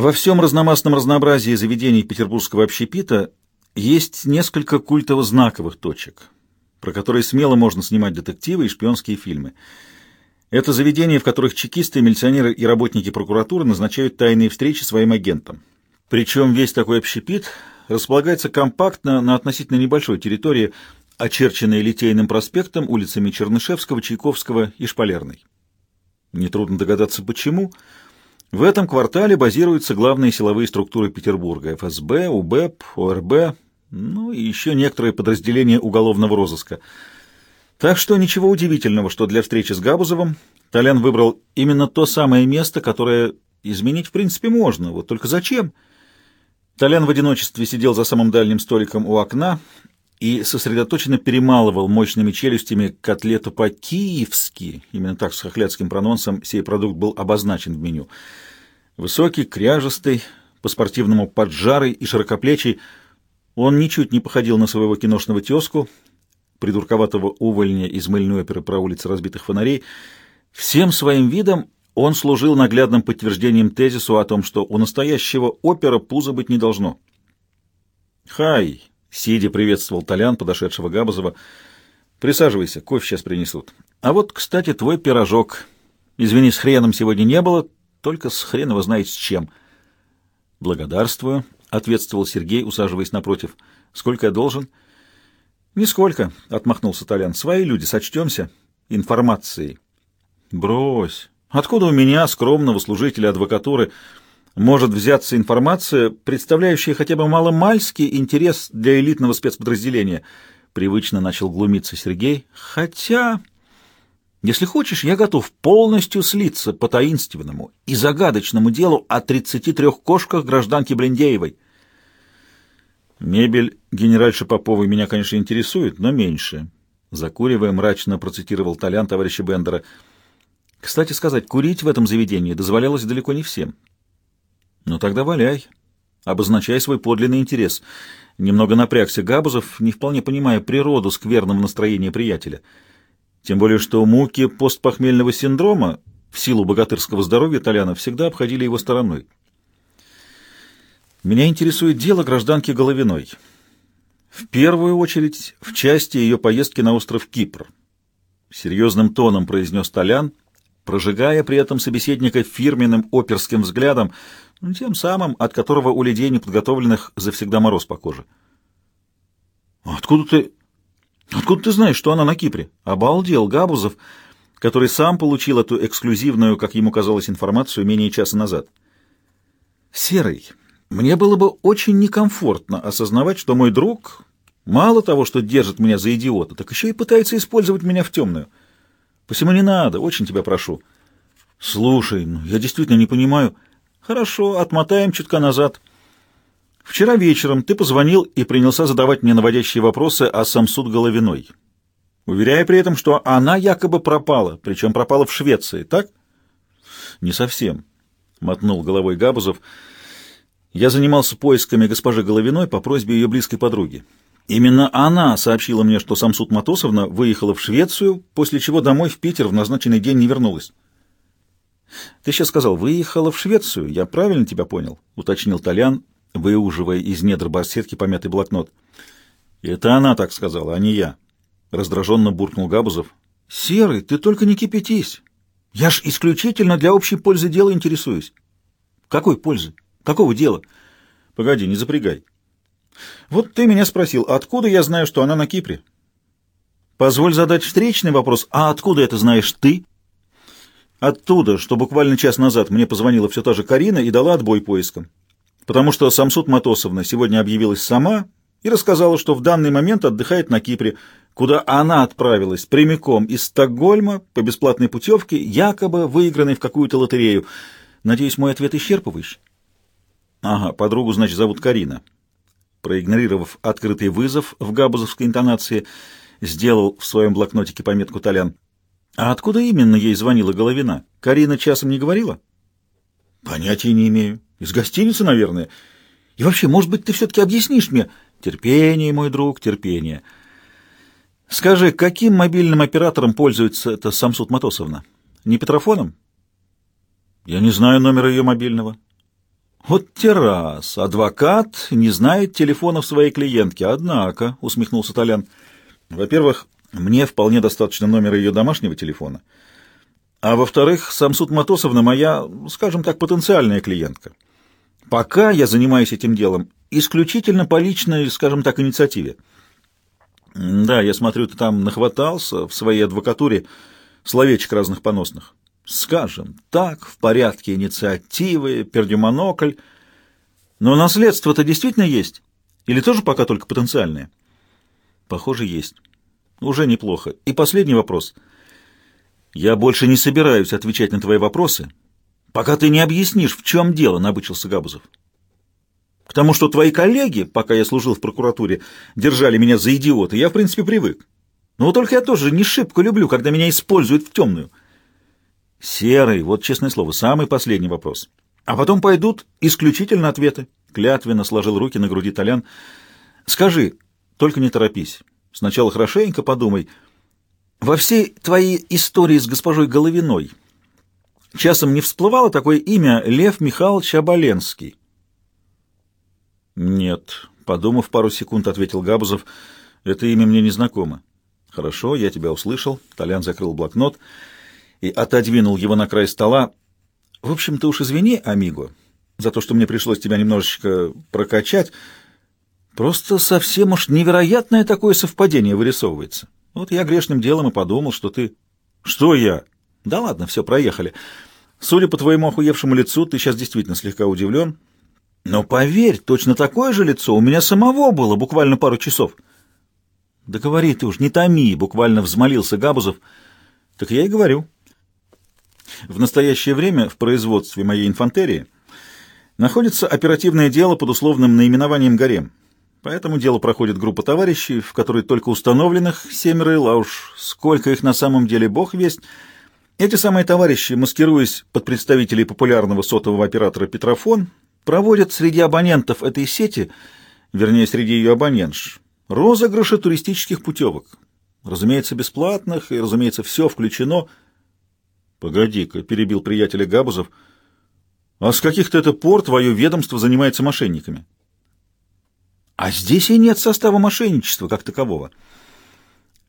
Во всем разномастном разнообразии заведений петербургского общепита есть несколько культово-знаковых точек, про которые смело можно снимать детективы и шпионские фильмы. Это заведения, в которых чекисты, милиционеры и работники прокуратуры назначают тайные встречи своим агентам. Причем весь такой общепит располагается компактно на относительно небольшой территории, очерченной Литейным проспектом, улицами Чернышевского, Чайковского и Шпалерной. Нетрудно догадаться, почему. В этом квартале базируются главные силовые структуры Петербурга – ФСБ, УБЭП, ОРБ, ну и еще некоторые подразделения уголовного розыска. Так что ничего удивительного, что для встречи с Габузовым Толян выбрал именно то самое место, которое изменить в принципе можно. Вот только зачем? Толян в одиночестве сидел за самым дальним столиком у окна и сосредоточенно перемалывал мощными челюстями котлету по-киевски, именно так с хохлядским прононсом сей продукт был обозначен в меню. Высокий, кряжестый, по-спортивному поджарый и широкоплечий, он ничуть не походил на своего киношного тезку, придурковатого увольня из мыльной оперы про улицы разбитых фонарей. Всем своим видом он служил наглядным подтверждением тезису о том, что у настоящего опера пуза быть не должно. «Хай!» Сидя приветствовал Толян, подошедшего Габазова. «Присаживайся, кофе сейчас принесут. А вот, кстати, твой пирожок. Извини, с хреном сегодня не было, только с хрен его знает с чем». «Благодарствую», — ответствовал Сергей, усаживаясь напротив. «Сколько я должен?» «Нисколько», — отмахнулся Толян. «Свои люди, сочтемся информацией». «Брось. Откуда у меня, скромного служителя адвокатуры, может взяться информация, представляющая хотя бы маломальский интерес для элитного спецподразделения. Привычно начал глумиться Сергей. Хотя, если хочешь, я готов полностью слиться по таинственному и загадочному делу о 33 кошках гражданки Блиндеевой. Мебель генеральши Поповой меня, конечно, интересует, но меньше. Закуривая, мрачно процитировал Толян товарища Бендера. Кстати сказать, курить в этом заведении дозволялось далеко не всем. Ну тогда валяй, обозначай свой подлинный интерес. Немного напрягся Габузов, не вполне понимая природу скверного настроения приятеля. Тем более, что муки постпохмельного синдрома в силу богатырского здоровья Толяна всегда обходили его стороной. Меня интересует дело гражданки Головиной. В первую очередь в части ее поездки на остров Кипр. Серьезным тоном произнес Толян, прожигая при этом собеседника фирменным оперским взглядом, тем самым, от которого у людей неподготовленных завсегда мороз по коже. «Откуда ты... Откуда ты знаешь, что она на Кипре?» Обалдел Габузов, который сам получил эту эксклюзивную, как ему казалось, информацию менее часа назад. «Серый, мне было бы очень некомфортно осознавать, что мой друг мало того, что держит меня за идиота, так еще и пытается использовать меня в темную. Посему не надо, очень тебя прошу». «Слушай, ну, я действительно не понимаю...» Хорошо, отмотаем чутка назад. Вчера вечером ты позвонил и принялся задавать мне наводящие вопросы о Самсуд Головиной, уверяя при этом, что она якобы пропала, причем пропала в Швеции, так? Не совсем, мотнул головой Габузов. Я занимался поисками госпожи Головиной по просьбе ее близкой подруги. Именно она сообщила мне, что Самсуд Матосовна выехала в Швецию, после чего домой в Питер в назначенный день не вернулась. Ты сейчас сказал, выехала в Швецию, я правильно тебя понял? Уточнил Толян, выуживая из недр барсетки помятый блокнот. Это она так сказала, а не я. Раздраженно буркнул Габузов. Серый, ты только не кипятись. Я ж исключительно для общей пользы дела интересуюсь. Какой пользы? Какого дела? Погоди, не запрягай. Вот ты меня спросил, откуда я знаю, что она на Кипре? Позволь задать встречный вопрос, а откуда это знаешь ты? Оттуда, что буквально час назад мне позвонила все та же Карина и дала отбой поискам. Потому что Самсуд Матосовна сегодня объявилась сама и рассказала, что в данный момент отдыхает на Кипре, куда она отправилась прямиком из Стокгольма по бесплатной путевке, якобы выигранной в какую-то лотерею. Надеюсь, мой ответ исчерпывающий? Ага, подругу, значит, зовут Карина. Проигнорировав открытый вызов в габузовской интонации, сделал в своем блокнотике пометку «Толян». А откуда именно ей звонила Головина? Карина часом не говорила? Понятия не имею. Из гостиницы, наверное. И вообще, может быть, ты все-таки объяснишь мне? Терпение, мой друг, терпение. Скажи, каким мобильным оператором пользуется эта Самсуд Матосовна? Не Петрофоном? Я не знаю номера ее мобильного. Вот террас, адвокат не знает телефонов своей клиентки, однако, усмехнулся Толян. Во-первых, мне вполне достаточно номера ее домашнего телефона. А во-вторых, Самсуд Матосовна моя, скажем так, потенциальная клиентка. Пока я занимаюсь этим делом исключительно по личной, скажем так, инициативе. Да, я смотрю, ты там нахватался в своей адвокатуре словечек разных поносных. Скажем так, в порядке инициативы, пердюмонокль. Но наследство-то действительно есть? Или тоже пока только потенциальное? Похоже, есть. Уже неплохо. И последний вопрос. Я больше не собираюсь отвечать на твои вопросы, пока ты не объяснишь, в чем дело, набычился Габузов. К тому, что твои коллеги, пока я служил в прокуратуре, держали меня за идиота, я, в принципе, привык. Но только я тоже не шибко люблю, когда меня используют в темную. Серый, вот честное слово, самый последний вопрос. А потом пойдут исключительно ответы. Клятвенно сложил руки на груди Толян. Скажи, только не торопись. Сначала хорошенько подумай. Во всей твоей истории с госпожой Головиной часом не всплывало такое имя Лев Михайлович Оболенский? Нет, подумав пару секунд, ответил Габузов. Это имя мне не знакомо. Хорошо, я тебя услышал. Толян закрыл блокнот и отодвинул его на край стола. В общем, ты уж извини, амиго, за то, что мне пришлось тебя немножечко прокачать. Просто совсем уж невероятное такое совпадение вырисовывается. Вот я грешным делом и подумал, что ты... Что я? Да ладно, все, проехали. Судя по твоему охуевшему лицу, ты сейчас действительно слегка удивлен. Но поверь, точно такое же лицо у меня самого было буквально пару часов. Да говори ты уж, не томи, буквально взмолился Габузов. Так я и говорю. В настоящее время в производстве моей инфантерии находится оперативное дело под условным наименованием «Гарем». Поэтому дело проходит группа товарищей, в которой только установленных семеро, а уж сколько их на самом деле бог весть. Эти самые товарищи, маскируясь под представителей популярного сотового оператора «Петрофон», проводят среди абонентов этой сети, вернее, среди ее абонентш, розыгрыши туристических путевок. Разумеется, бесплатных, и, разумеется, все включено. Погоди-ка, перебил приятеля Габузов. А с каких-то это пор твое ведомство занимается мошенниками? А здесь и нет состава мошенничества как такового.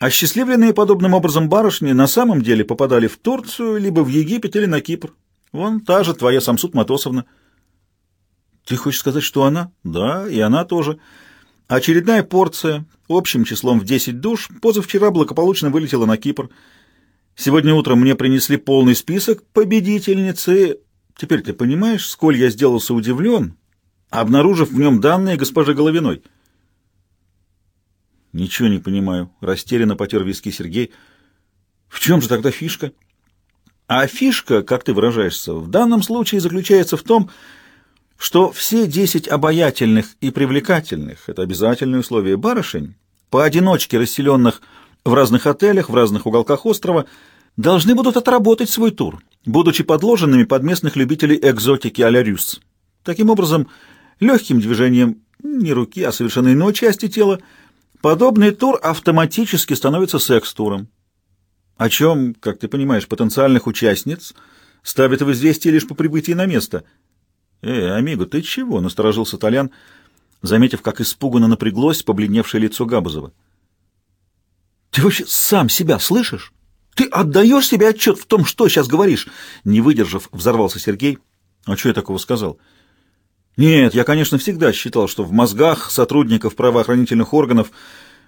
Осчастливленные подобным образом барышни на самом деле попадали в Турцию, либо в Египет или на Кипр. Вон та же твоя Самсут Матосовна. Ты хочешь сказать, что она? Да, и она тоже. Очередная порция, общим числом в 10 душ, позавчера благополучно вылетела на Кипр. Сегодня утром мне принесли полный список победительницы. Теперь ты понимаешь, сколь я сделался удивлен, обнаружив в нем данные госпожи Головиной. Ничего не понимаю. Растерянно потер виски Сергей. В чем же тогда фишка? А фишка, как ты выражаешься, в данном случае заключается в том, что все десять обаятельных и привлекательных, это обязательное условие барышень, поодиночке расселенных в разных отелях, в разных уголках острова, должны будут отработать свой тур, будучи подложенными под местных любителей экзотики а-ля Рюс. Таким образом, легким движением не руки, а совершенно иной части тела, подобный тур автоматически становится секс-туром. О чем, как ты понимаешь, потенциальных участниц ставят в известие лишь по прибытии на место. «Э, амиго, ты чего?» — насторожился Толян, заметив, как испуганно напряглось побледневшее лицо Габузова. «Ты вообще сам себя слышишь? Ты отдаешь себе отчет в том, что сейчас говоришь?» Не выдержав, взорвался Сергей. «А что я такого сказал?» Нет, я, конечно, всегда считал, что в мозгах сотрудников правоохранительных органов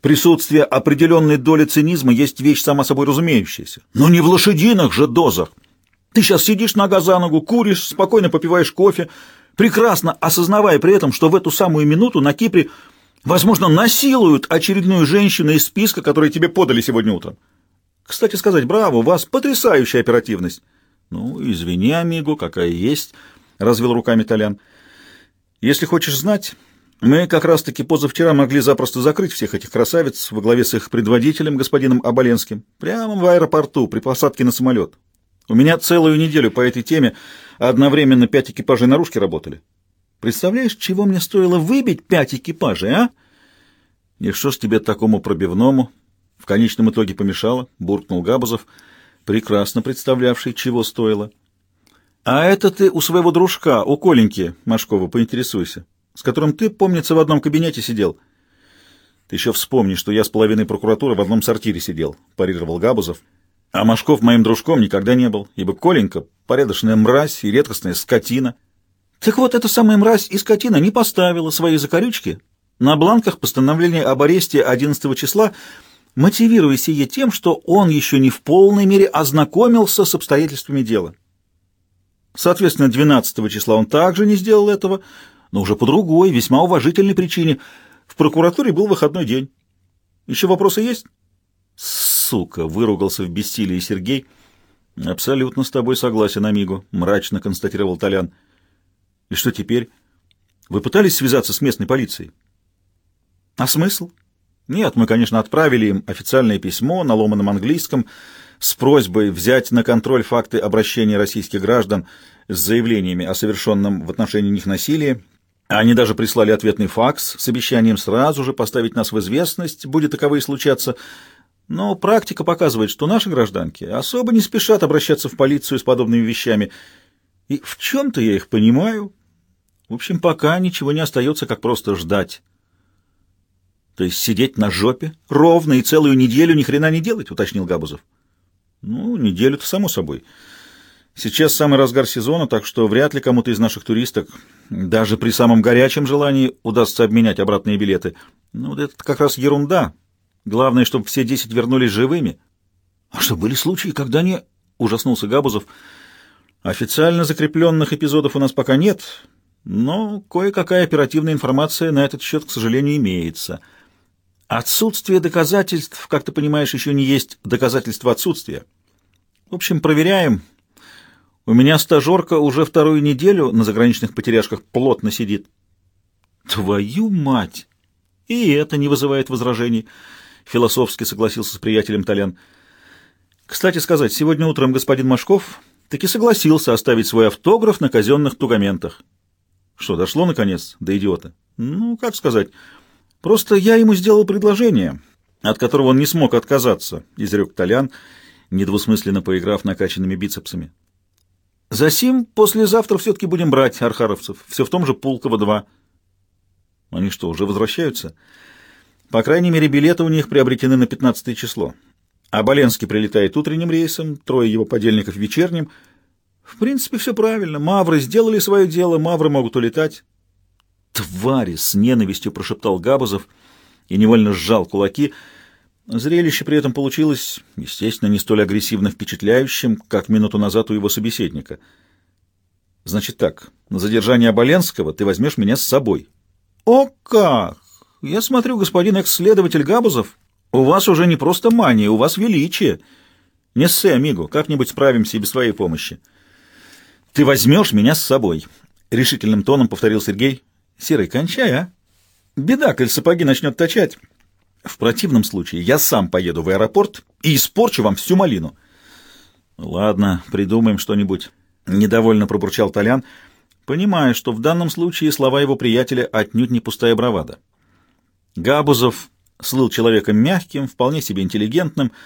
присутствие определенной доли цинизма есть вещь сама собой разумеющаяся. Но не в лошадиных же дозах. Ты сейчас сидишь нога за ногу, куришь, спокойно попиваешь кофе, прекрасно осознавая при этом, что в эту самую минуту на Кипре, возможно, насилуют очередную женщину из списка, который тебе подали сегодня утром. Кстати сказать, браво, у вас потрясающая оперативность. Ну, извини, амигу, какая есть, развел руками Толян. Если хочешь знать, мы как раз-таки позавчера могли запросто закрыть всех этих красавиц во главе с их предводителем, господином Оболенским, прямо в аэропорту при посадке на самолет. У меня целую неделю по этой теме одновременно пять экипажей наружки работали. Представляешь, чего мне стоило выбить пять экипажей, а? И что ж тебе такому пробивному в конечном итоге помешало? Буркнул Габузов, прекрасно представлявший, чего стоило. А это ты у своего дружка, у Коленьки Машкова, поинтересуйся, с которым ты, помнится, в одном кабинете сидел. Ты еще вспомни, что я с половиной прокуратуры в одном сортире сидел, парировал Габузов. А Машков моим дружком никогда не был, ибо Коленька — порядочная мразь и редкостная скотина. Так вот, эта самая мразь и скотина не поставила свои закорючки на бланках постановления об аресте 11 числа, мотивируя сие тем, что он еще не в полной мере ознакомился с обстоятельствами дела. Соответственно, 12 числа он также не сделал этого, но уже по другой, весьма уважительной причине. В прокуратуре был выходной день. Еще вопросы есть? Сука, выругался в бессилии Сергей. Абсолютно с тобой согласен, Амиго, мрачно констатировал Толян. И что теперь? Вы пытались связаться с местной полицией? А смысл? Нет, мы, конечно, отправили им официальное письмо на ломаном английском с просьбой взять на контроль факты обращения российских граждан с заявлениями о совершенном в отношении них насилии. Они даже прислали ответный факс с обещанием сразу же поставить нас в известность, будет таковые случаться. Но практика показывает, что наши гражданки особо не спешат обращаться в полицию с подобными вещами. И в чем-то я их понимаю, в общем, пока ничего не остается, как просто ждать. То есть сидеть на жопе ровно и целую неделю ни хрена не делать, уточнил Габузов. Ну, неделю-то само собой. Сейчас самый разгар сезона, так что вряд ли кому-то из наших туристок, даже при самом горячем желании, удастся обменять обратные билеты. Ну, это как раз ерунда. Главное, чтобы все десять вернулись живыми. А что, были случаи, когда не... Ужаснулся Габузов. Официально закрепленных эпизодов у нас пока нет, но кое-какая оперативная информация на этот счет, к сожалению, имеется. Отсутствие доказательств, как ты понимаешь, еще не есть доказательство отсутствия. В общем, проверяем. У меня стажерка уже вторую неделю на заграничных потеряшках плотно сидит. Твою мать! И это не вызывает возражений. Философски согласился с приятелем Толян. Кстати сказать, сегодня утром господин Машков таки согласился оставить свой автограф на казенных тугаментах. Что, дошло наконец до идиота? Ну, как сказать, просто я ему сделал предложение, от которого он не смог отказаться, изрек Толян, недвусмысленно поиграв накачанными бицепсами. Засим послезавтра все-таки будем брать архаровцев, все в том же Пулково-2. Они что, уже возвращаются? По крайней мере, билеты у них приобретены на 15 число. А Боленский прилетает утренним рейсом, трое его подельников вечерним — в принципе, все правильно. Мавры сделали свое дело, мавры могут улетать. «Твари!» — с ненавистью прошептал Габузов и невольно сжал кулаки. Зрелище при этом получилось, естественно, не столь агрессивно впечатляющим, как минуту назад у его собеседника. «Значит так, на задержание Оболенского ты возьмешь меня с собой». «О как! Я смотрю, господин экс-следователь Габузов, у вас уже не просто мания, у вас величие. Не ссы, амигу, как-нибудь справимся и без твоей помощи». «Ты возьмешь меня с собой», — решительным тоном повторил Сергей. «Серый, кончай, а? Беда, коль сапоги начнет точать. В противном случае я сам поеду в аэропорт и испорчу вам всю малину». «Ладно, придумаем что-нибудь», — недовольно пробурчал Толян, понимая, что в данном случае слова его приятеля отнюдь не пустая бравада. Габузов слыл человеком мягким, вполне себе интеллигентным, —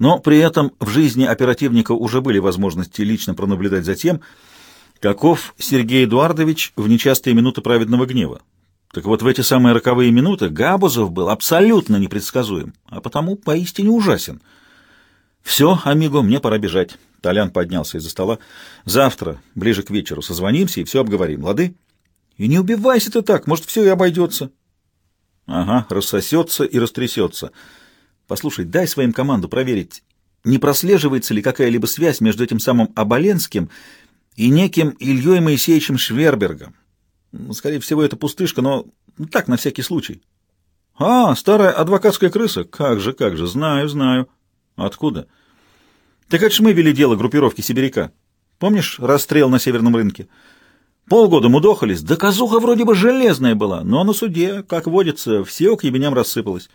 но при этом в жизни оперативника уже были возможности лично пронаблюдать за тем, каков Сергей Эдуардович в нечастые минуты праведного гнева. Так вот, в эти самые роковые минуты Габузов был абсолютно непредсказуем, а потому поистине ужасен. «Все, амиго, мне пора бежать». Толян поднялся из-за стола. «Завтра, ближе к вечеру, созвонимся и все обговорим, лады?» «И не убивайся ты так, может, все и обойдется». «Ага, рассосется и растрясется». Послушай, дай своим команду проверить, не прослеживается ли какая-либо связь между этим самым Оболенским и неким Ильей Моисеевичем Швербергом. Скорее всего, это пустышка, но так, на всякий случай. А, старая адвокатская крыса? Как же, как же, знаю, знаю. Откуда? Так это ж мы вели дело группировки сибиряка. Помнишь расстрел на северном рынке? Полгода мудохались, доказуха вроде бы железная была, но на суде, как водится, все к ебеням рассыпалось.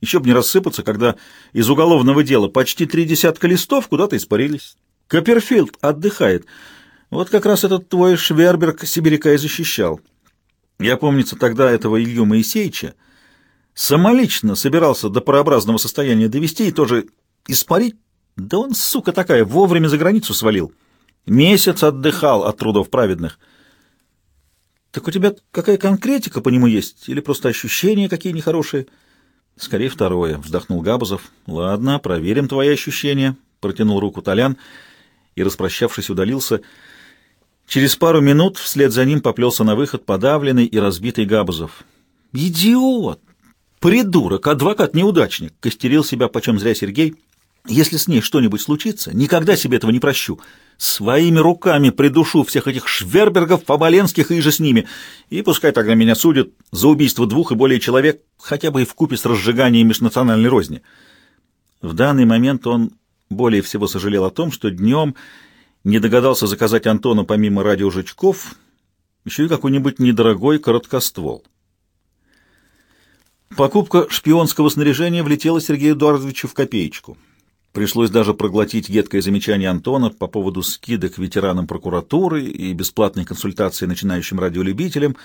Еще бы не рассыпаться, когда из уголовного дела почти три десятка листов куда-то испарились. Копперфилд отдыхает. Вот как раз этот твой Шверберг сибиряка и защищал. Я, помнится, тогда этого Илью Моисеевича самолично собирался до парообразного состояния довести и тоже испарить. Да он, сука такая, вовремя за границу свалил. Месяц отдыхал от трудов праведных. Так у тебя какая конкретика по нему есть? Или просто ощущения какие нехорошие? Скорее второе, вздохнул Габузов. Ладно, проверим твои ощущения. Протянул руку Толян и, распрощавшись, удалился. Через пару минут вслед за ним поплелся на выход подавленный и разбитый Габузов. «Идиот! Придурок! Адвокат-неудачник!» — костерил себя почем зря Сергей. «Если с ней что-нибудь случится, никогда себе этого не прощу. Своими руками придушу всех этих Швербергов, Фаболенских и же с ними, и пускай тогда меня судят за убийство двух и более человек, хотя бы и в купе с разжиганием межнациональной розни». В данный момент он более всего сожалел о том, что днем не догадался заказать Антону помимо радиожучков еще и какой-нибудь недорогой короткоствол. Покупка шпионского снаряжения влетела Сергею Эдуардовичу в копеечку. Пришлось даже проглотить едкое замечание Антона по поводу скидок ветеранам прокуратуры и бесплатной консультации начинающим радиолюбителям,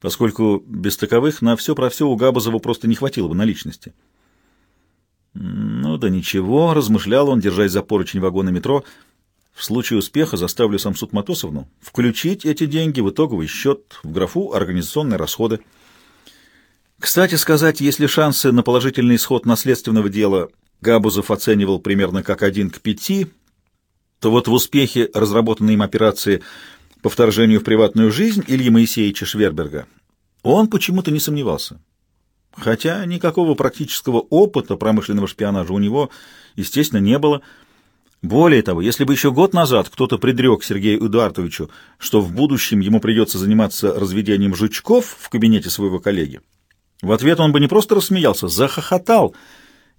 поскольку без таковых на все про все у Габазова просто не хватило бы наличности. «Ну да ничего», — размышлял он, держась за поручень вагона метро, — в случае успеха заставлю Самсуд Матосовну включить эти деньги в итоговый счет в графу «Организационные расходы». Кстати сказать, если шансы на положительный исход наследственного дела Габузов оценивал примерно как один к пяти, то вот в успехе разработанной им операции по вторжению в приватную жизнь Ильи Моисеевича Шверберга он почему-то не сомневался. Хотя никакого практического опыта промышленного шпионажа у него, естественно, не было – более того, если бы еще год назад кто-то предрек Сергею Эдуардовичу, что в будущем ему придется заниматься разведением жучков в кабинете своего коллеги, в ответ он бы не просто рассмеялся, захохотал,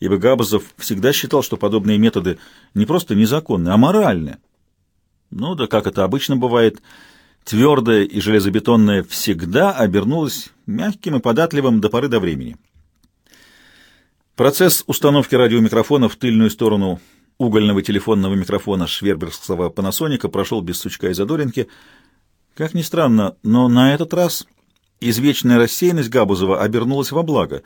ибо Габазов всегда считал, что подобные методы не просто незаконны, а моральны. Ну да, как это обычно бывает, твердое и железобетонное всегда обернулось мягким и податливым до поры до времени. Процесс установки радиомикрофона в тыльную сторону угольного телефонного микрофона швербергского Панасоника прошел без сучка и задоринки. Как ни странно, но на этот раз извечная рассеянность Габузова обернулась во благо.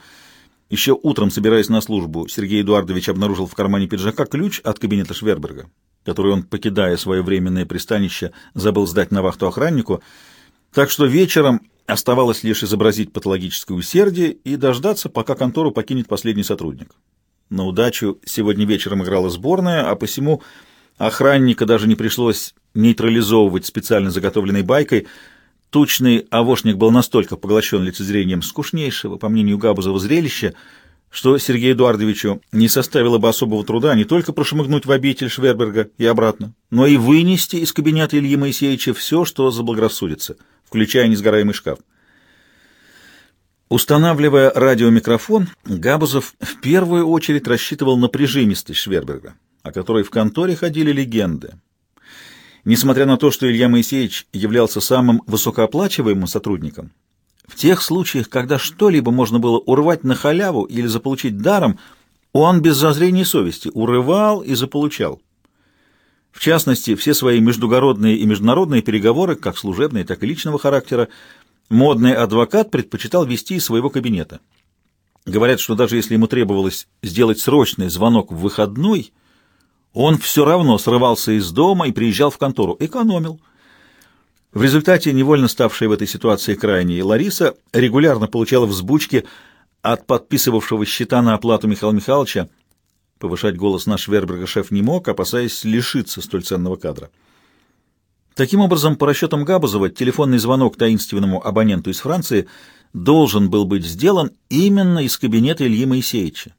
Еще утром, собираясь на службу, Сергей Эдуардович обнаружил в кармане пиджака ключ от кабинета Шверберга, который он, покидая свое временное пристанище, забыл сдать на вахту охраннику, так что вечером оставалось лишь изобразить патологическое усердие и дождаться, пока контору покинет последний сотрудник. На удачу сегодня вечером играла сборная, а посему охранника даже не пришлось нейтрализовывать специально заготовленной байкой. Тучный авошник был настолько поглощен лицезрением скучнейшего, по мнению Габузова, зрелища, что Сергею Эдуардовичу не составило бы особого труда не только прошмыгнуть в обитель Шверберга и обратно, но и вынести из кабинета Ильи Моисеевича все, что заблагорассудится, включая несгораемый шкаф. Устанавливая радиомикрофон, Габузов в первую очередь рассчитывал на прижимистость Шверберга, о которой в конторе ходили легенды. Несмотря на то, что Илья Моисеевич являлся самым высокооплачиваемым сотрудником, в тех случаях, когда что-либо можно было урвать на халяву или заполучить даром, он без зазрения совести урывал и заполучал. В частности, все свои междугородные и международные переговоры, как служебные, так и личного характера, Модный адвокат предпочитал вести из своего кабинета. Говорят, что даже если ему требовалось сделать срочный звонок в выходной, он все равно срывался из дома и приезжал в контору, экономил. В результате, невольно ставшая в этой ситуации крайней, Лариса регулярно получала взбучки от подписывавшего счета на оплату Михаила Михайловича. Повышать голос наш Верберга шеф не мог, опасаясь лишиться столь ценного кадра. Таким образом, по расчетам Габузова, телефонный звонок таинственному абоненту из Франции должен был быть сделан именно из кабинета Ильи Моисеевича,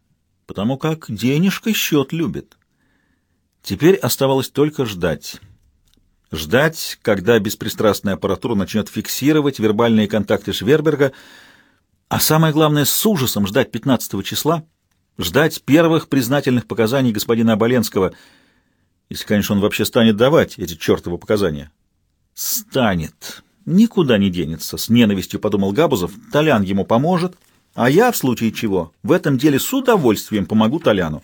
потому как денежка счет любит. Теперь оставалось только ждать. Ждать, когда беспристрастная аппаратура начнет фиксировать вербальные контакты Шверберга, а самое главное, с ужасом ждать 15 числа, ждать первых признательных показаний господина Оболенского — если, конечно, он вообще станет давать эти чертовы показания. Станет. Никуда не денется, с ненавистью подумал Габузов. Толян ему поможет, а я, в случае чего, в этом деле с удовольствием помогу Толяну.